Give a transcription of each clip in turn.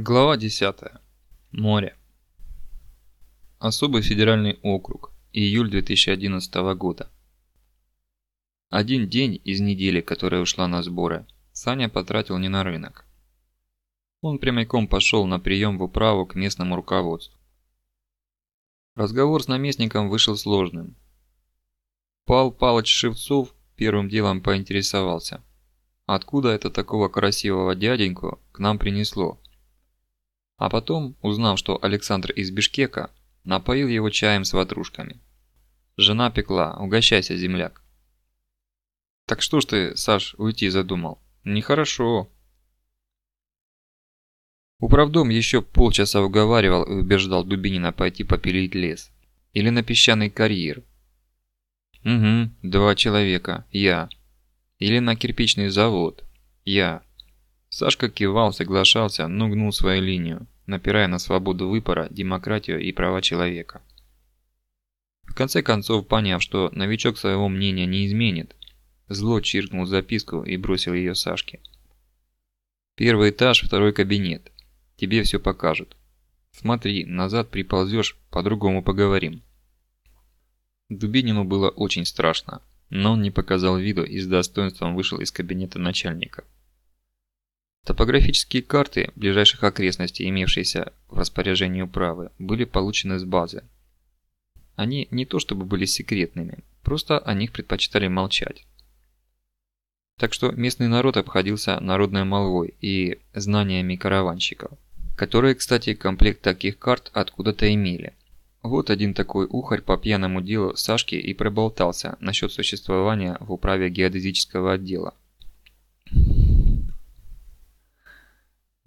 Глава 10. Море. Особый федеральный округ. Июль 2011 года. Один день из недели, которая ушла на сборы, Саня потратил не на рынок. Он прямиком пошел на прием в управу к местному руководству. Разговор с наместником вышел сложным. Пал Палыч Шевцов первым делом поинтересовался, откуда это такого красивого дяденьку к нам принесло. А потом, узнав, что Александр из Бишкека, напоил его чаем с ватрушками. Жена пекла, угощайся, земляк. Так что ж ты, Саш, уйти задумал? Нехорошо. Управдом еще полчаса уговаривал и убеждал Дубинина пойти попилить лес. Или на песчаный карьер. Угу, два человека, я. Или на кирпичный завод, я. Сашка кивал, соглашался, но гнул свою линию, напирая на свободу выбора, демократию и права человека. В конце концов, поняв, что новичок своего мнения не изменит, зло чиркнул записку и бросил ее Сашке. «Первый этаж, второй кабинет. Тебе все покажут. Смотри, назад приползешь, по-другому поговорим». Дубинину было очень страшно, но он не показал виду и с достоинством вышел из кабинета начальника. Топографические карты ближайших окрестностей, имевшиеся в распоряжении управы, были получены с базы. Они не то чтобы были секретными, просто о них предпочитали молчать. Так что местный народ обходился народной молвой и знаниями караванщиков, которые, кстати, комплект таких карт откуда-то имели. Вот один такой ухарь по пьяному делу Сашки и проболтался насчет существования в управе геодезического отдела.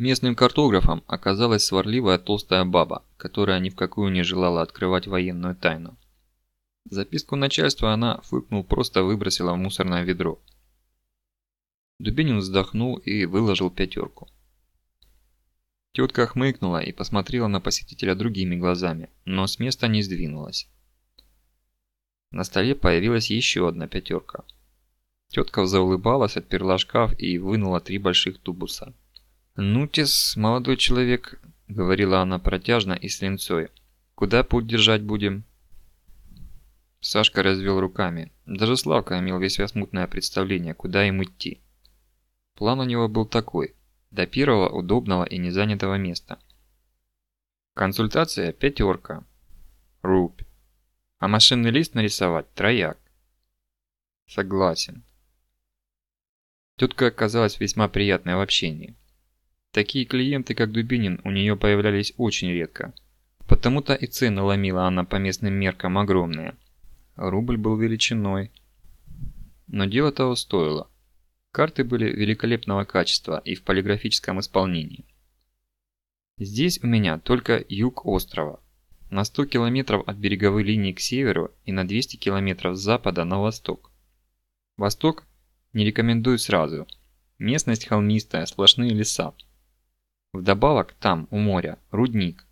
Местным картографом оказалась сварливая толстая баба, которая ни в какую не желала открывать военную тайну. Записку начальства она, фыркнул, просто выбросила в мусорное ведро. Дубинин вздохнул и выложил пятерку. Тетка хмыкнула и посмотрела на посетителя другими глазами, но с места не сдвинулась. На столе появилась еще одна пятерка. Тетка заулыбалась, отперла шкаф и вынула три больших тубуса. «Ну-тес, молодой человек», — говорила она протяжно и с линцой. «Куда путь держать будем?» Сашка развел руками. Даже Славка имел весьма смутное представление, куда им идти. План у него был такой. До первого удобного и незанятого места. Консультация – пятерка. Рубь. А машинный лист нарисовать – трояк. Согласен. Тетка оказалась весьма приятной в общении. Такие клиенты, как Дубинин, у нее появлялись очень редко. Потому-то и цены ломила она по местным меркам огромные. Рубль был величиной. Но дело того стоило. Карты были великолепного качества и в полиграфическом исполнении. Здесь у меня только юг острова. На 100 километров от береговой линии к северу и на 200 километров с запада на восток. Восток не рекомендую сразу. Местность холмистая, сплошные леса. Вдобавок там, у моря, рудник.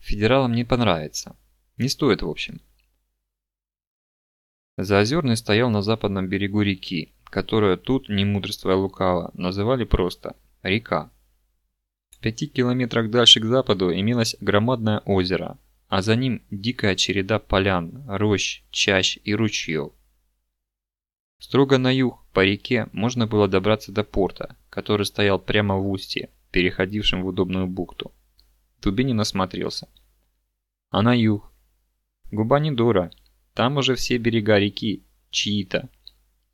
Федералам не понравится. Не стоит в общем. Заозерный стоял на западном берегу реки, которую тут, не мудрствуя лукаво, называли просто река. В пяти километрах дальше к западу имелось громадное озеро, а за ним дикая череда полян, рощ, чащ и ручьев. Строго на юг по реке можно было добраться до порта, который стоял прямо в устье, переходившим в удобную бухту. Дубинин осмотрелся. А на юг? Губа не дура. Там уже все берега реки чьи-то.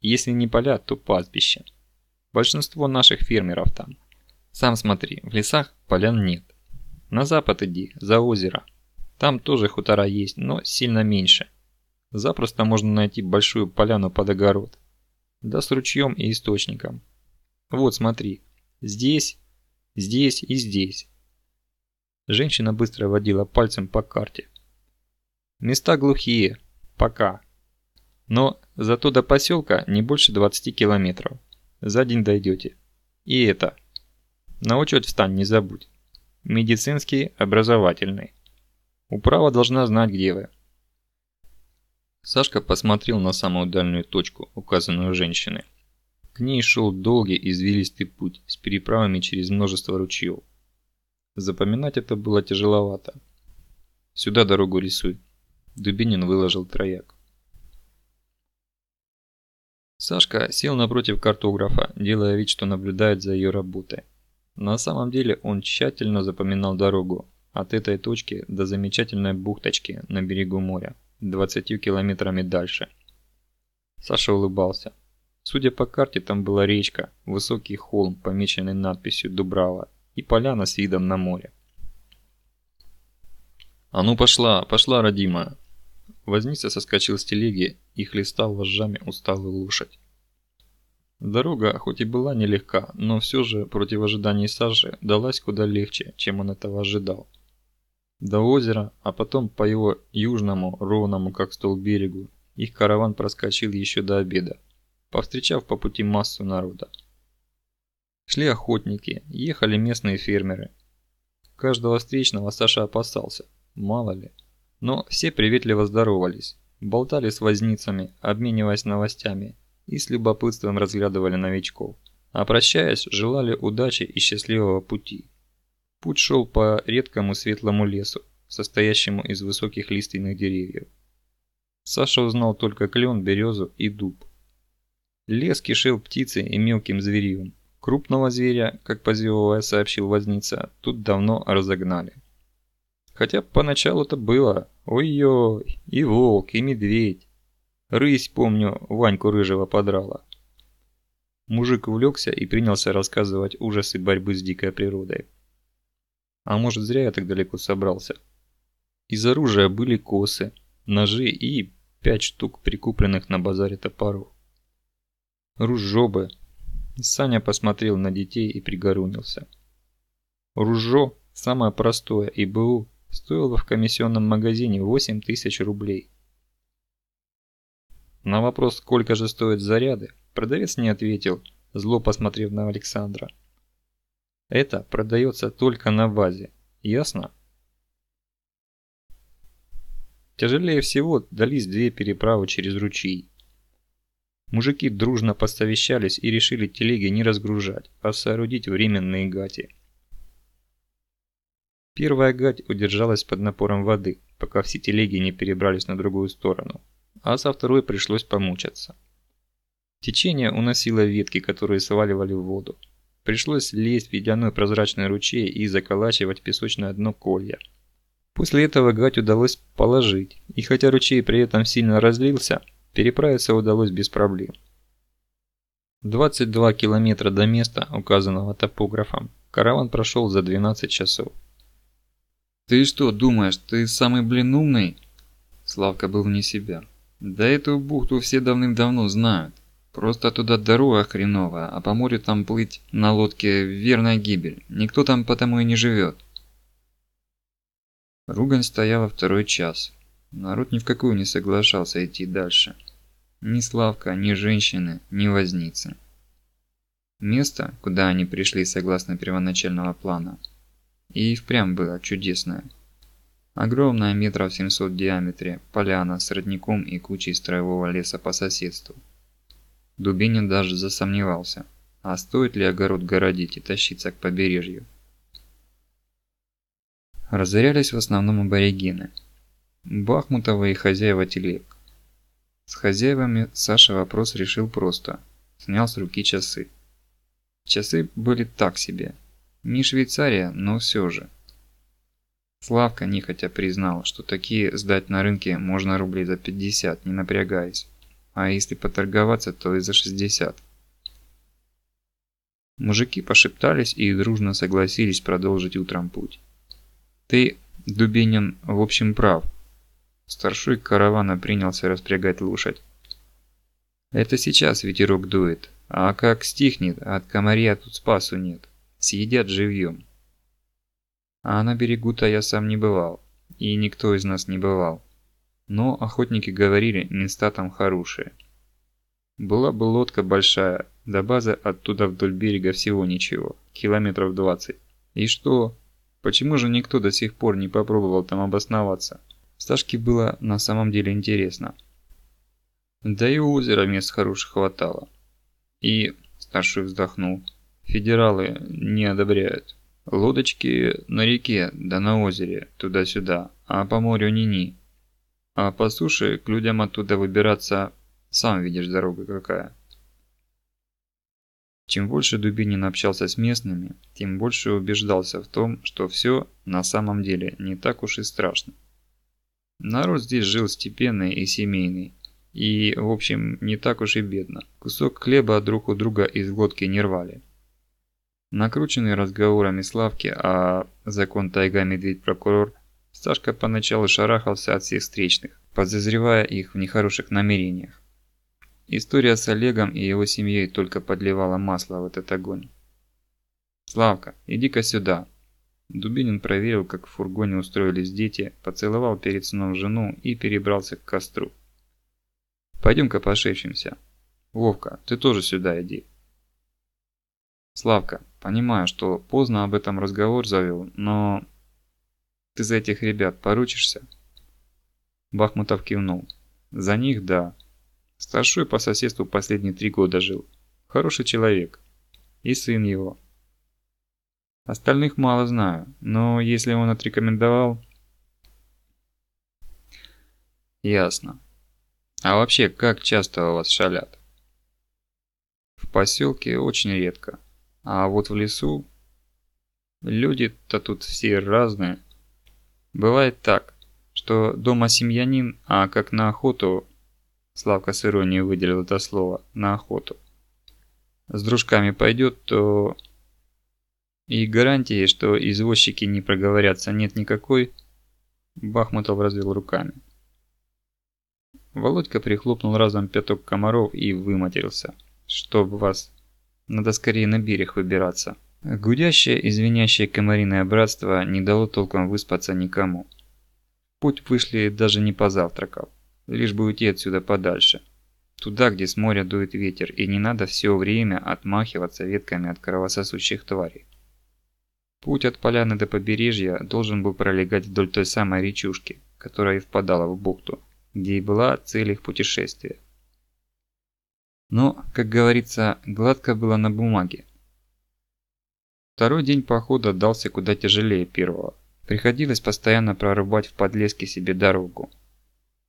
Если не поля, то пастбища. Большинство наших фермеров там. Сам смотри, в лесах полян нет. На запад иди, за озеро. Там тоже хутора есть, но сильно меньше. Запросто можно найти большую поляну под огород. Да с ручьем и источником. Вот смотри, здесь Здесь и здесь. Женщина быстро водила пальцем по карте. Места глухие. Пока. Но зато до поселка не больше 20 километров. За день дойдете. И это. На учет встань, не забудь. Медицинский, образовательный. Управа должна знать, где вы. Сашка посмотрел на самую дальнюю точку, указанную женщиной. К ней шел долгий извилистый путь с переправами через множество ручьев. Запоминать это было тяжеловато. «Сюда дорогу рисуй». Дубинин выложил трояк. Сашка сел напротив картографа, делая вид, что наблюдает за ее работой. На самом деле он тщательно запоминал дорогу от этой точки до замечательной бухточки на берегу моря, 20 километрами дальше. Саша улыбался. Судя по карте, там была речка, высокий холм, помеченный надписью «Дубрава» и поляна с видом на море. «А ну пошла, пошла, родимая!» Возница соскочил с телеги и хлестал вожжами усталую лошадь. Дорога, хоть и была нелегка, но все же против ожиданий Саши далась куда легче, чем он этого ожидал. До озера, а потом по его южному, ровному как стол берегу, их караван проскочил еще до обеда, повстречав по пути массу народа. Шли охотники, ехали местные фермеры. Каждого встречного Саша опасался, мало ли. Но все приветливо здоровались, болтали с возницами, обмениваясь новостями и с любопытством разглядывали новичков. А прощаясь, желали удачи и счастливого пути. Путь шел по редкому светлому лесу, состоящему из высоких лиственных деревьев. Саша узнал только клен, березу и дуб. Лес кишел птицей и мелким зверьем. Крупного зверя, как позевывая сообщил возница, тут давно разогнали. Хотя поначалу-то было. Ой-ой, и волк, и медведь. Рысь, помню, Ваньку рыжего подрала. Мужик увлекся и принялся рассказывать ужасы борьбы с дикой природой. А может зря я так далеко собрался. Из оружия были косы, ножи и пять штук прикупленных на базаре топоров. Ружжобы. Саня посмотрел на детей и пригорунился. Ружжо, самое простое и БУ, стоило в комиссионном магазине 8 тысяч рублей. На вопрос, сколько же стоят заряды, продавец не ответил, зло посмотрев на Александра. Это продается только на базе, ясно? Тяжелее всего дались две переправы через ручей. Мужики дружно посовещались и решили телеги не разгружать, а соорудить временные гати. Первая гать удержалась под напором воды, пока все телеги не перебрались на другую сторону, а со второй пришлось помучаться. Течение уносило ветки, которые сваливали в воду. Пришлось лезть в ледяной прозрачный ручей и заколачивать песочное дно колья. После этого гать удалось положить, и хотя ручей при этом сильно разлился, переправиться удалось без проблем. 22 километра до места, указанного топографом, караван прошел за 12 часов. «Ты что, думаешь, ты самый, блин, умный?» Славка был вне себя. «Да эту бухту все давным-давно знают. Просто туда дорога хреновая, а по морю там плыть на лодке верная гибель. Никто там потому и не живет». Ругань стояла второй час. Народ ни в какую не соглашался идти дальше. Ни Славка, ни женщины, ни возницы. Место, куда они пришли согласно первоначального плана, и впрямь было чудесное. Огромная метров 700 в диаметре, поляна с родником и кучей строевого леса по соседству. Дубинин даже засомневался, а стоит ли огород городить и тащиться к побережью. Разорялись в основном аборигены. Бахмутовы и хозяева телег. С хозяевами Саша вопрос решил просто. Снял с руки часы. Часы были так себе. Не Швейцария, но все же. Славка нехотя признал, что такие сдать на рынке можно рублей за 50, не напрягаясь. А если поторговаться, то и за 60. Мужики пошептались и дружно согласились продолжить утром путь. Ты, Дубинин, в общем прав. Старшой каравана принялся распрягать лошадь. Это сейчас ветерок дует, а как стихнет, от комарья тут спасу нет съедят живьем. А на берегу-то я сам не бывал, и никто из нас не бывал. Но охотники говорили, места там хорошие. Была бы лодка большая, до базы оттуда вдоль берега всего ничего, километров 20. И что? Почему же никто до сих пор не попробовал там обосноваться? Сташке было на самом деле интересно. Да и у озера мест хороших хватало. И, старший вздохнул, Федералы не одобряют. Лодочки на реке, да на озере, туда-сюда, а по морю ни-ни. А по суше к людям оттуда выбираться, сам видишь, дорога какая. Чем больше Дубинин общался с местными, тем больше убеждался в том, что все на самом деле не так уж и страшно. Народ здесь жил степенный и семейный, и, в общем, не так уж и бедно. Кусок хлеба друг у друга из глотки не рвали. Накрученный разговорами Славки, а закон тайга медведь-прокурор, Сашка поначалу шарахался от всех встречных, подозревая их в нехороших намерениях. История с Олегом и его семьей только подливала масло в этот огонь. «Славка, иди-ка сюда!» Дубинин проверил, как в фургоне устроились дети, поцеловал перед сном жену и перебрался к костру. «Пойдем-ка пошепчемся. Вовка, ты тоже сюда иди». «Славка, понимаю, что поздно об этом разговор завел, но... Ты за этих ребят поручишься?» Бахмутов кивнул. «За них – да. Старшой по соседству последние три года жил. Хороший человек. И сын его. Остальных мало знаю, но если он отрекомендовал... Ясно. А вообще, как часто у вас шалят? В поселке очень редко. А вот в лесу... Люди-то тут все разные. Бывает так, что дома семьянин, а как на охоту Славка с иронией выделил это слово, на охоту. С дружками пойдет, то... И гарантии, что извозчики не проговорятся, нет никакой. Бахмутов развел руками. Володька прихлопнул разом пяток комаров и выматерился. Чтоб вас... Надо скорее на берег выбираться. Гудящее и звенящее комариное братство не дало толком выспаться никому. путь вышли даже не позавтракав лишь бы уйти отсюда подальше. Туда, где с моря дует ветер, и не надо все время отмахиваться ветками от кровососущих тварей. Путь от поляны до побережья должен был пролегать вдоль той самой речушки, которая и впадала в бухту, где и была цель их путешествия. Но, как говорится, гладко было на бумаге. Второй день похода дался куда тяжелее первого. Приходилось постоянно прорубать в подлеске себе дорогу,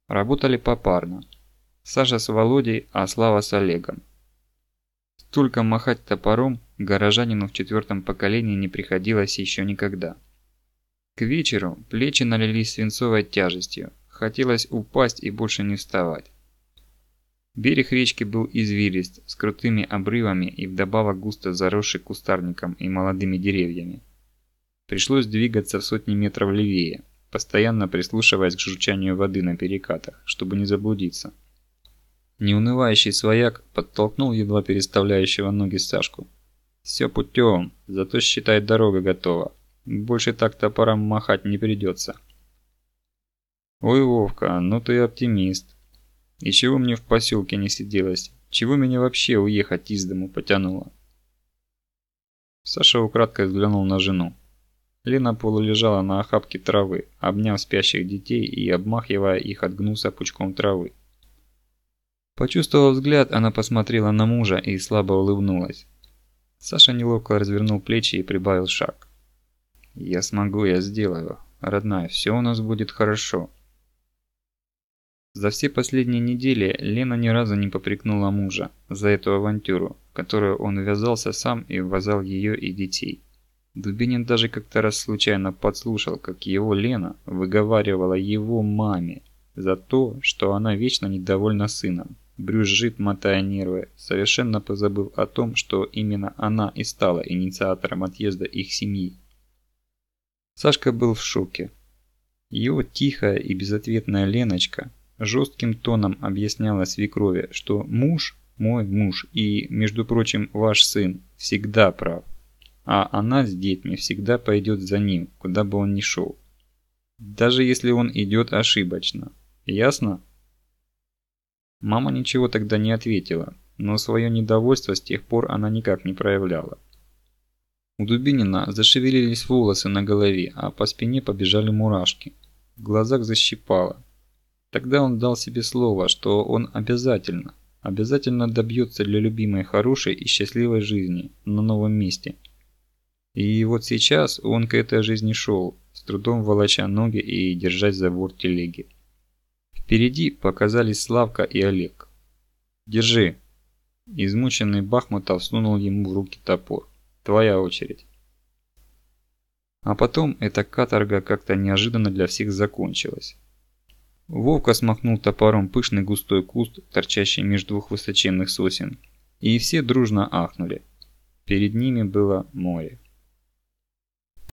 Работали попарно. Саша с Володей, а Слава с Олегом. Столько махать топором горожанину в четвертом поколении не приходилось еще никогда. К вечеру плечи налились свинцовой тяжестью, хотелось упасть и больше не вставать. Берег речки был извилист, с крутыми обрывами и вдобавок густо заросший кустарником и молодыми деревьями. Пришлось двигаться в сотни метров левее – постоянно прислушиваясь к журчанию воды на перекатах, чтобы не заблудиться. Неунывающий свояк подтолкнул едва переставляющего ноги Сашку. «Все путем, зато считай дорога готова. Больше так топором махать не придется». «Ой, Вовка, ну ты оптимист. И чего мне в поселке не сиделось? Чего меня вообще уехать из дому потянуло?» Саша украдкой взглянул на жену. Лена полулежала на охапке травы, обняв спящих детей и обмахивая их от гнуса пучком травы. Почувствовав взгляд, она посмотрела на мужа и слабо улыбнулась. Саша неловко развернул плечи и прибавил шаг. «Я смогу, я сделаю. Родная, все у нас будет хорошо». За все последние недели Лена ни разу не попрекнула мужа за эту авантюру, которую он ввязался сам и ввязал ее и детей. Дубинин даже как-то раз случайно подслушал, как его Лена выговаривала его маме за то, что она вечно недовольна сыном, брюзжит, мотая нервы, совершенно позабыв о том, что именно она и стала инициатором отъезда их семьи. Сашка был в шоке. Его тихая и безответная Леночка жестким тоном объясняла свекрови, что муж, мой муж и, между прочим, ваш сын, всегда прав а она с детьми всегда пойдет за ним, куда бы он ни шел. Даже если он идет ошибочно. Ясно? Мама ничего тогда не ответила, но свое недовольство с тех пор она никак не проявляла. У Дубинина зашевелились волосы на голове, а по спине побежали мурашки. В глазах защипало. Тогда он дал себе слово, что он обязательно, обязательно добьется для любимой хорошей и счастливой жизни на новом месте – И вот сейчас он к этой жизни шел, с трудом волоча ноги и держась за борт телеги. Впереди показались Славка и Олег. «Держи!» Измученный Бахмутов сунул ему в руки топор. «Твоя очередь!» А потом эта каторга как-то неожиданно для всех закончилась. Вовка смахнул топором пышный густой куст, торчащий между двух высоченных сосен, и все дружно ахнули. Перед ними было море.